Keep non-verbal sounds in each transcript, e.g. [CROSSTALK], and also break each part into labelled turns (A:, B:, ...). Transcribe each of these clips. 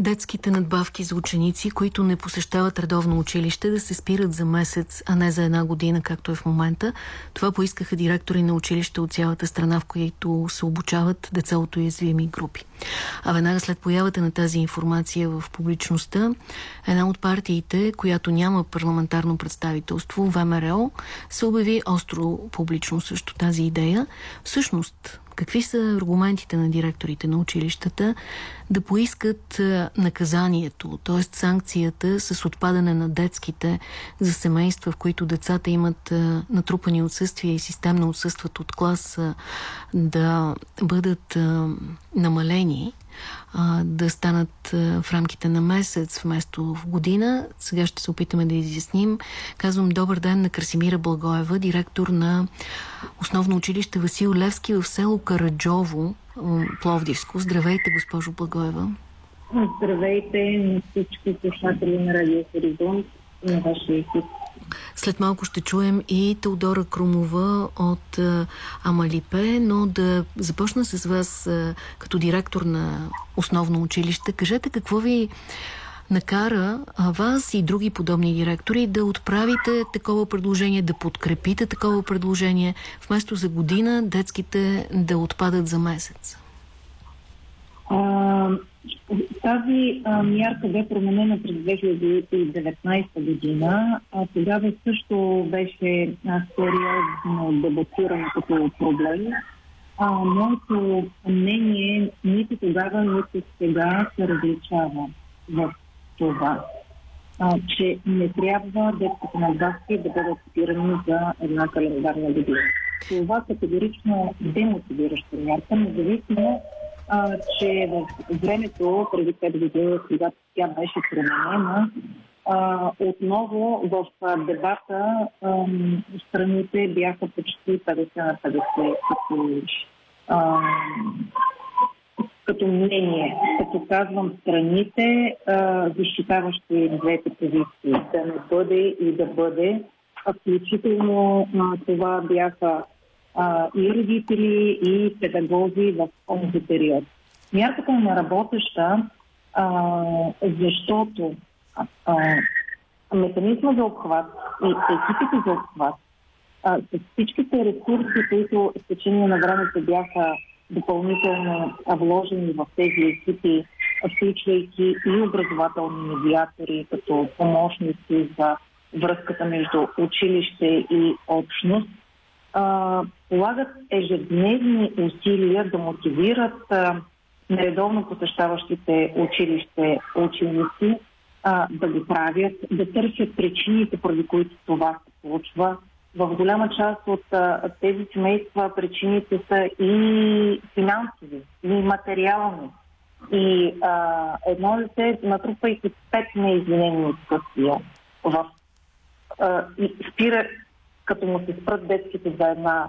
A: детските надбавки за ученици, които не посещават редовно училище, да се спират за месец, а не за една година, както е в момента. Това поискаха директори на училища от цялата страна, в които се обучават деца от уязвими групи. А веднага след появата на тази информация в публичността, една от партиите, която няма парламентарно представителство, ВМРО, се обяви остро публично също тази идея. Всъщност, Какви са аргументите на директорите на училищата да поискат наказанието, т.е. санкцията с отпадане на детските за семейства, в които децата имат натрупани отсъствия и системно отсъстват от клас, да бъдат намалени? А, да станат а, в рамките на месец вместо в година. Сега ще се опитаме да изясним. Казвам добър ден на Красимира Благоева, директор на основно училище Васил Левски в село Караджово, Пловдивско. Здравейте, госпожо Благоева.
B: Здравейте на всички слушатели на Радио Хоризонт на вашия екип.
A: След малко ще чуем и Теодора Крумова от Амалипе, но да започна с вас като директор на основно училище. Кажете какво ви накара вас и други подобни директори да отправите такова предложение, да подкрепите такова предложение, вместо за година детските да отпадат за месец?
B: Тази а, мярка бе променена през 2019 година. А, тогава също беше а, сериозно дебатирано като проблем. А, моето мнение нито тогава, нито сега се различава в това, а, че не трябва детските надбавки да бъдат спирани за една календарна година. Това категорично демотивираща мярка, независимо а, че в времето, преди 5 години, когато тя беше променена, а, отново в а, дебата а, страните бяха почти 50 на 50 като, а, като мнение. Като казвам страните, а, защитаващи двете позиции, да не бъде и да бъде. Включително а, това бяха а, и родители, и педагози в този период. Мярката е на работеща, а, защото а, механизма за обхват и екипите за обхват а, с всичките ресурси, които с течение на времето бяха допълнително вложени в тези екипи, включвайки и образователни медиатори като помощници за връзката между училище и общност, а, полагат ежедневни усилия да мотивират а, нередовно посещаващите училище ученици а, да го правят, да търсят причините, поради които това се случва. В голяма част от а, тези семейства причините са и финансови, и материални. И а, едно дете, натрупайки пет неизвинени отсъствия в а, и спира като му се спрат детските за една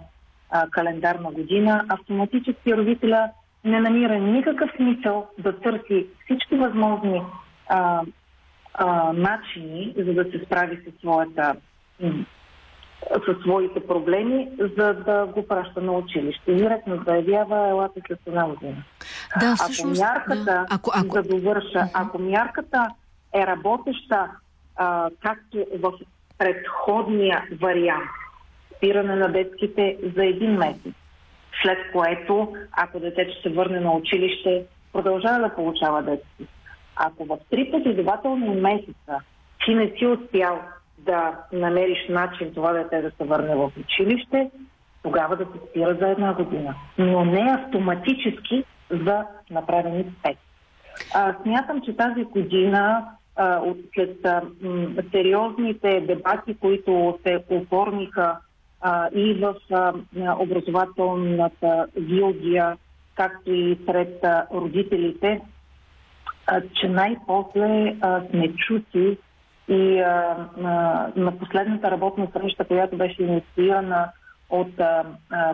B: а, календарна година, автоматически родителя не намира никакъв смисъл да търси всички възможни а, а, начини, за да се справи с своята със своите проблеми, за да го праща на училище. Директно заявява, елата след една година.
A: Да, всъщност,
B: ако мярката, да. ако, ако... да довърша, uh-huh. ако мярката е работеща, а, както в предходния вариант спиране на детските за един месец. След което, ако детето се върне на училище, продължава да получава детски. Ако в три последователни месеца ти не си успял да намериш начин това дете да се върне в училище, тогава да се спира за една година. Но не автоматически за направени пет. А, смятам, че тази година от, след сериозните дебати, които се оформиха и в образователната гилдия, както и сред родителите, че най-после сме чути и на последната работна среща, която беше инициирана от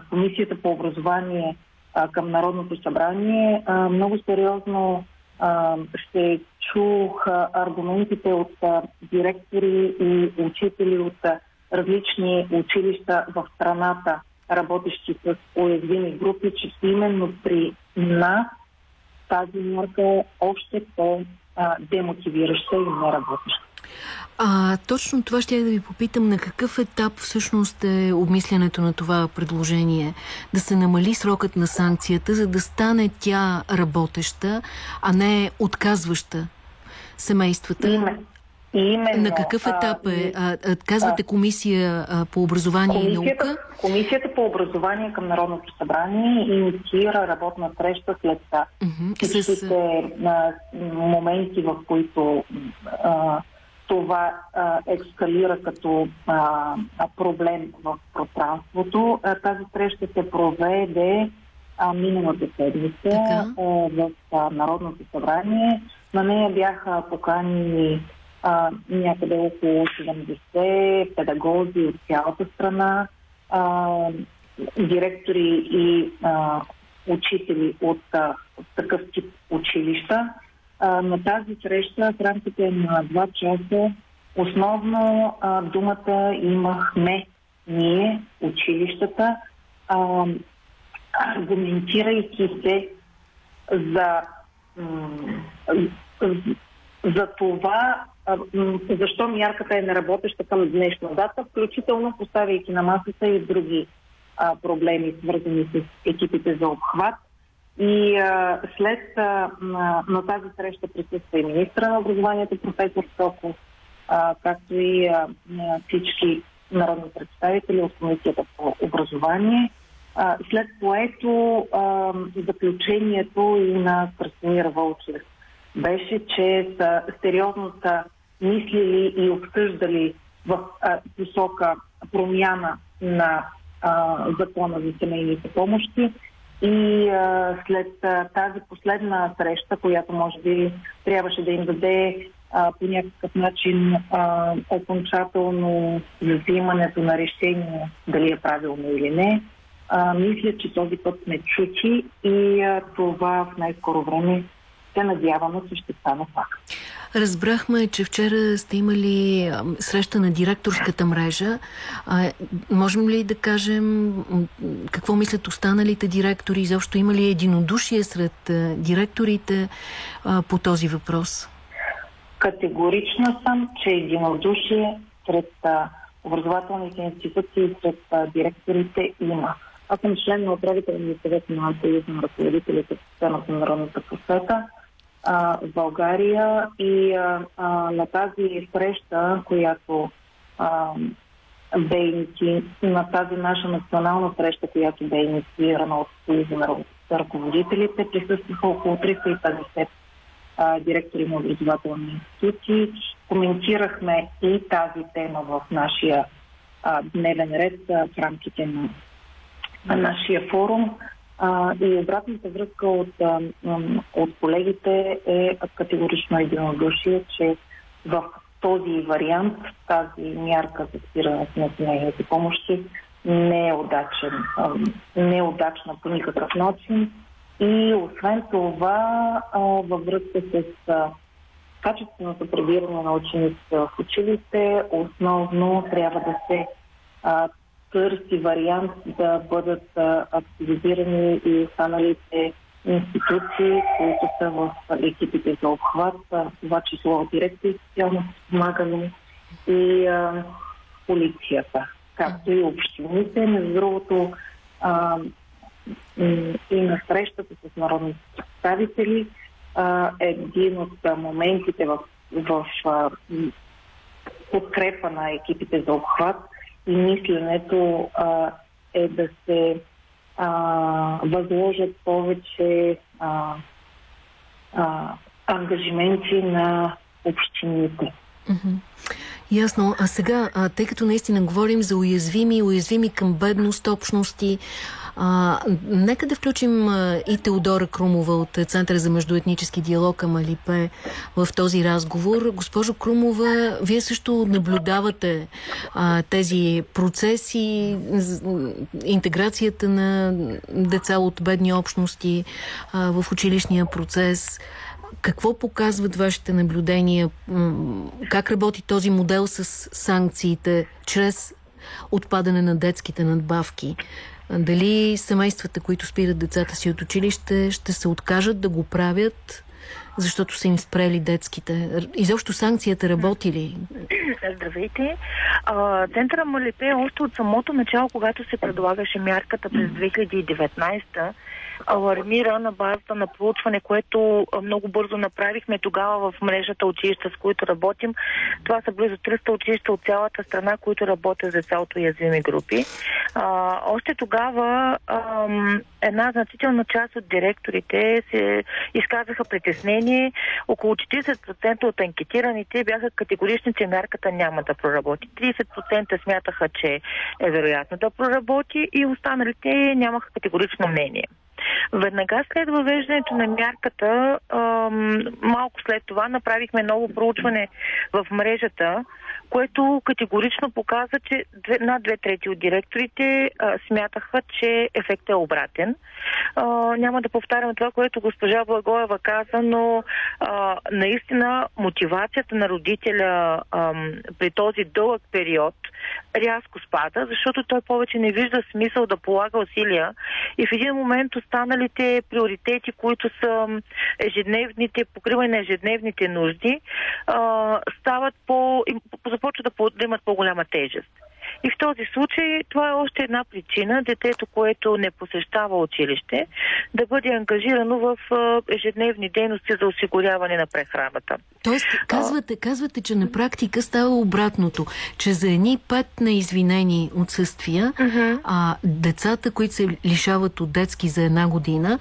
B: Комисията по образование към Народното събрание, много сериозно ще чух аргументите от директори и учители от различни училища в страната, работещи с уязвими групи, че именно при нас тази марка е още по а, демотивираща и неработеща.
A: А, точно това ще я да ви попитам. На какъв етап всъщност е обмислянето на това предложение? Да се намали срокът на санкцията, за да стане тя работеща, а не отказваща семействата?
B: Именно. Именно,
A: на какъв етап е? А, а, казвате комисия а, по образование и наука?
B: Комисията по образование към Народното събрание инициира работна среща след това. Всичките с... моменти, в които а, това а, ескалира като а, проблем в пространството. А, тази среща се проведе а, миналата седмица а, в а, Народното събрание. На нея бяха поканени а, някъде около 70 педагози от цялата страна, а, директори и а, учители от, а, такъв тип училища. А, на тази среща в рамките на два часа основно а, думата имахме ние, училищата, а, аргументирайки се за, за това защо мярката е неработеща към днешна дата, включително поставяйки на масата и други а, проблеми, свързани с екипите за обхват. И а, след а, на, на тази среща присъства и министра на образованието, професор Соков, а, както и а, всички народни представители от Комисията по образование. А, след което а, заключението и на Красимир Вълчев беше, че са сериозно са мислили и обсъждали в а, посока промяна на а, закона за семейните помощи. И а, след а, тази последна среща, която може би трябваше да им даде а, по някакъв начин а, окончателно взимането на решение дали е правилно или не, а, мисля, че този път ме чути и а, това в най-скоро време се надяваме, че ще стане факт.
A: Разбрахме, че вчера сте имали среща на директорската мрежа. А, можем ли да кажем какво мислят останалите директори? Изобщо има ли единодушие сред директорите а, по този въпрос?
B: Категорична съм, че единодушие сред образователните институции сред а, директорите има. Аз съм член на управителния съвет на Съюз на ръководителите в системата на народната просвета а, в България и а, а, на тази среща, която а, бе иници... на тази наша национална среща, която бе инициирана от Съюза на ръководителите, присъстваха около 350 а, директори на образователни институции. Коментирахме и тази тема в нашия а, дневен ред а, в рамките на, на нашия форум. А, и обратната връзка от, а, от колегите е категорично единодушие, че в този вариант, тази мярка за спирането на семейните помощи не е удачен, а, не е удачна по никакъв начин. И освен това, а, във връзка с а, качественото прибиране на учениците в училище, основно трябва да се а, търси вариант да бъдат активизирани и останалите институции, които са в екипите за обхват, това число дирекция социално помагане и а, полицията, както и общините. Между другото, а, и на срещата с народните представители а, един от моментите в, в а, подкрепа на екипите за обхват и мисленето а, е да се а, възложат повече а, а, ангажименти на общините.
A: Ясно. А сега, а, тъй като наистина говорим за уязвими, уязвими към бедност, общности, а, нека да включим и Теодора Крумова от Центъра за междуетнически диалог към Алипе в този разговор. Госпожо Крумова, вие също наблюдавате а, тези процеси, интеграцията на деца от бедни общности а, в училищния процес. Какво показват вашите наблюдения? Как работи този модел с санкциите чрез отпадане на детските надбавки? Дали семействата, които спират децата си от училище, ще се откажат да го правят защото са им спрели детските? Изобщо санкцията работи ли?
C: Здравейте. Центъра Малипе още от самото начало, когато се предлагаше мярката през 2019 алармира на базата на проучване, което много бързо направихме тогава в мрежата училища, с които работим. Това са близо 300 училища от цялата страна, които работят за цялото уязвими групи. А, още тогава ам, една значителна част от директорите се изказаха притеснение. Около 40% от анкетираните бяха категорични, че мярката няма да проработи. 30% смятаха, че е вероятно да проработи и останалите нямаха категорично мнение. Веднага след въвеждането на мярката, малко след това направихме ново проучване в мрежата, което категорично показа, че над две трети от директорите смятаха, че ефектът е обратен. няма да повтарям това, което госпожа Благоева каза, но наистина мотивацията на родителя при този дълъг период рязко спада, защото той повече не вижда смисъл да полага усилия и в един момент останалите приоритети, които са ежедневните, покриване на ежедневните нужди, стават по, започват да, да имат по-голяма тежест. И в този случай това е още една причина детето, което не посещава училище, да бъде ангажирано в ежедневни дейности за осигуряване на прехраната.
A: Тоест, казвате, казвате, че на практика става обратното, че за едни пет неизвинени отсъствия, uh -huh. а децата, които се лишават от детски за една година,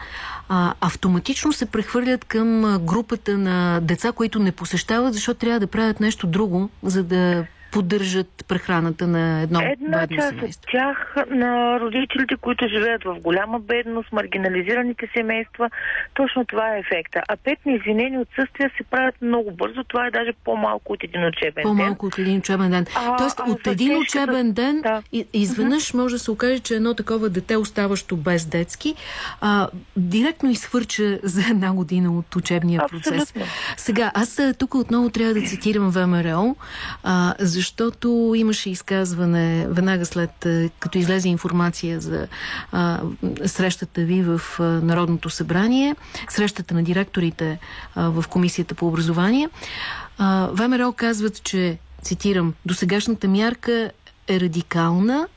A: а, автоматично се прехвърлят към групата на деца, които не посещават, защото трябва да правят нещо друго, за да поддържат прехраната на едно
C: Една част
A: семейство?
C: от тях на родителите, които живеят в голяма бедност, маргинализираните семейства, точно това е ефекта. А пет неизвинени отсъствия се правят много бързо. Това е даже по-малко от един учебен
A: ден. По-малко от един учебен ден. А, Тоест, а, от един учебен ден да. изведнъж може да се окаже, че едно такова дете, оставащо без детски, а, директно изхвърча за една година от учебния
C: Абсолютно.
A: процес. Сега, аз тук отново трябва да цитирам ВМРО, а, защото имаше изказване веднага след е, като излезе информация за а, срещата ви в а, Народното събрание, срещата на директорите а, в Комисията по образование. А, ВМРО казват, че, цитирам, досегашната мярка е радикална,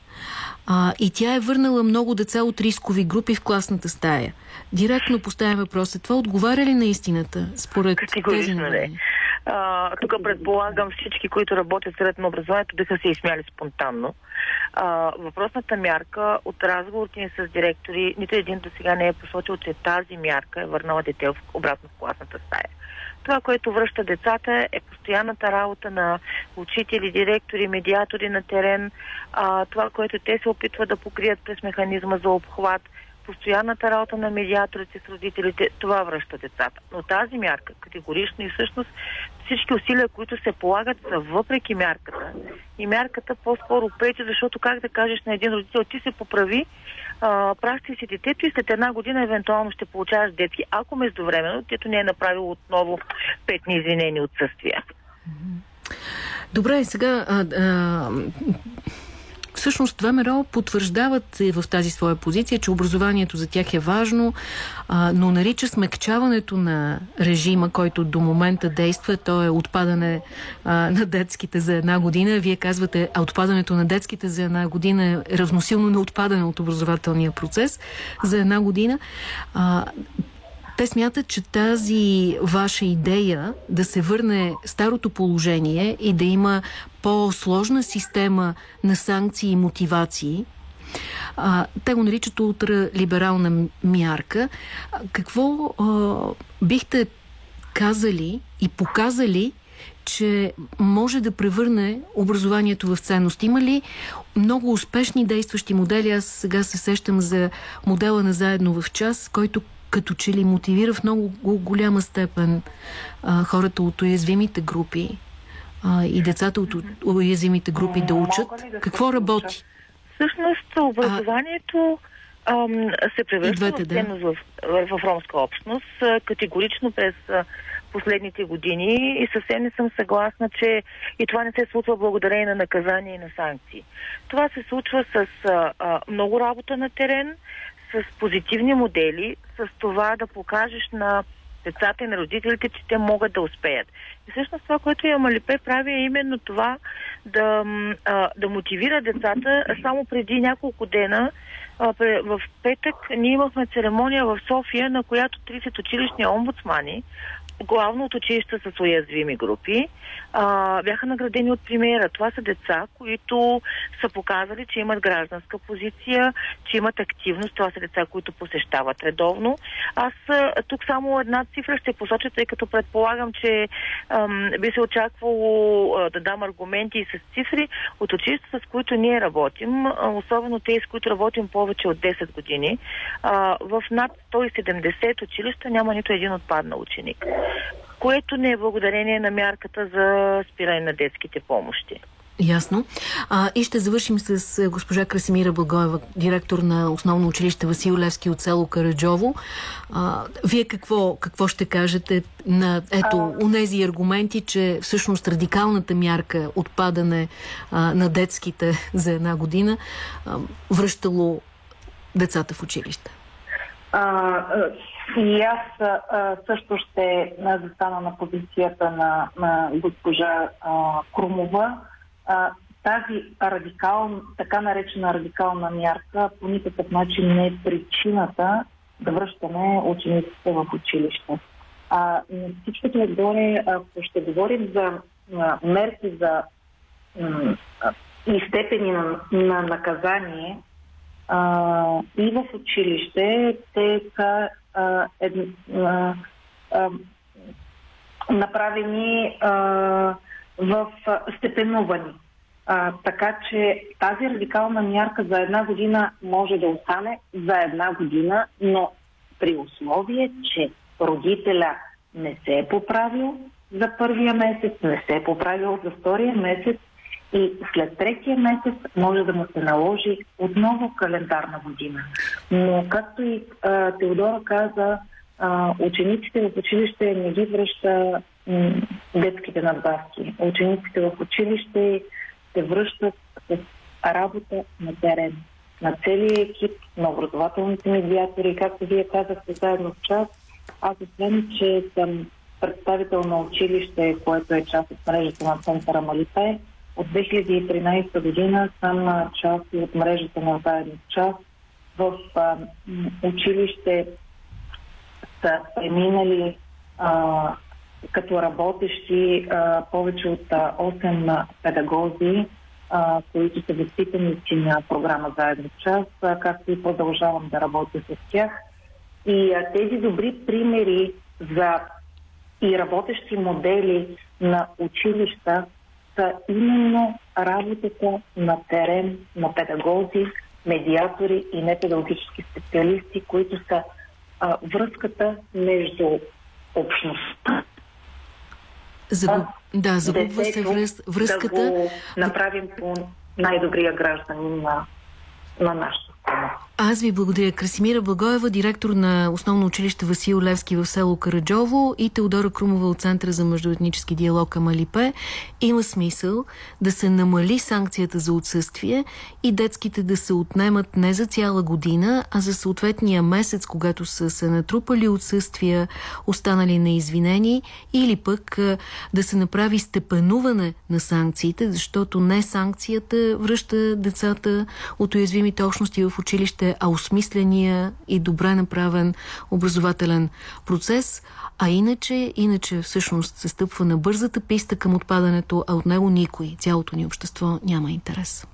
A: а, и тя е върнала много деца от рискови групи в класната стая. Директно поставя въпроса. Това отговаря ли на истината, според тези
C: не. Тук предполагам всички, които работят сред на образованието, биха се изсмяли спонтанно. А, въпросната мярка от разговорите ни с директори, нито един до сега не е посочил, че тази мярка е върнала дете в, обратно в класната стая. Това, което връща децата е постоянната работа на учители, директори, медиатори на терен, а, това, което те се опитват да покрият през механизма за обхват, постоянната работа на медиаторите с родителите, това връща децата. Но тази мярка, категорично и всъщност всички усилия, които се полагат, са въпреки мярката. И мярката по-скоро пречи, защото как да кажеш на един родител, ти се поправи, пращай си детето и след една година евентуално ще получаваш детки, ако междувременно детето не е направило отново пет неизвинени отсъствия.
A: Добре, сега а, а, Всъщност ВМРО потвърждават в тази своя позиция, че образованието за тях е важно, а, но нарича смекчаването на режима, който до момента действа, то е отпадане а, на детските за една година. Вие казвате, а отпадането на детските за една година е равносилно на отпадане от образователния процес за една година. А, те смятат, че тази ваша идея да се върне старото положение и да има по-сложна система на санкции и мотивации, а, те го наричат ултралиберална мярка. Какво а, бихте казали и показали, че може да превърне образованието в ценност? Има ли много успешни действащи модели? Аз сега се сещам за модела на заедно в час, който като че ли мотивира в много голяма степен а, хората от уязвимите групи а, и децата от уязвимите групи да учат. Какво работи?
C: Всъщност образованието а, се превръща ценност да. в, в, в ромска общност категорично през последните години и съвсем не съм съгласна, че и това не се случва благодарение на наказания и на санкции. Това се случва с а, а, много работа на терен, с позитивни модели, с това да покажеш на децата и на родителите, че те могат да успеят. И всъщност това, което Ямалипе прави е именно това да, да мотивира децата. Само преди няколко дена в петък ние имахме церемония в София, на която 30 училищни омбудсмани главно от училища с уязвими групи, бяха наградени от премиера. Това са деца, които са показали, че имат гражданска позиция, че имат активност. Това са деца, които посещават редовно. Аз тук само една цифра ще посоча, тъй като предполагам, че ам, би се очаквало а, да дам аргументи и с цифри от училища, с които ние работим, а, особено те, с които работим повече от 10 години. А, в над 170 училища няма нито един отпаднал ученик което не е благодарение на мярката за спиране на детските помощи.
A: Ясно. А, и ще завършим с госпожа Красимира Благоева, директор на основно училище Васил Левски от село Караджово. А, вие какво, какво ще кажете на ето, унези аргументи, че всъщност радикалната мярка отпадане а, на детските [LAUGHS] за една година а, връщало децата в училище?
B: А, и аз също ще застана на позицията на, на госпожа а, Крумова. А, тази радикал, така наречена радикална мярка по никакъв начин не е причината да връщаме учениците в училище. А, всичкото отгоре, ако ще говорим за а, мерки за и степени на, на наказание а, и в училище, те са а, ед, а, а, направени а, в степенувани. А, така че тази радикална мярка за една година може да остане за една година, но при условие, че родителя не се е поправил за първия месец, не се е поправил за втория месец и след третия месец може да му се наложи отново календарна година. Но както и а, Теодора каза, а, учениците в училище не ги връща м, детските надбавки. Учениците в училище се връщат с работа на терен. На целия екип, на образователните медиатори, както вие казахте заедно в час, аз освен, че съм представител на училище, което е част от мрежата на центъра Малипе, от 2013 година съм част от мрежата на заедно час. В а, училище са преминали а, като работещи а, повече от 8 педагози, а, които са възпитаници на програма Заедно час, а, както и продължавам да работя с тях. И а, тези добри примери за и работещи модели на училища са именно работата на терен на педагози, медиатори и непедагогически специалисти, които са а, връзката между общността.
A: Загуб... Да, загубва се връз... връзката.
B: Да го направим по най-добрия гражданин на, на нашата страна.
A: Аз ви благодаря. Красимира Благоева, директор на основно училище Васил Левски в село Караджово и Теодора Крумова от Центъра за междуетнически диалог Амалипе. Има смисъл да се намали санкцията за отсъствие и детските да се отнемат не за цяла година, а за съответния месец, когато са се натрупали отсъствия, останали неизвинени, или пък да се направи степенуване на санкциите, защото не санкцията връща децата от уязвимите общности в училище, а осмисления и добре направен образователен процес, а иначе, иначе всъщност се стъпва на бързата писта към отпадането, а от него никой, цялото ни общество няма интерес.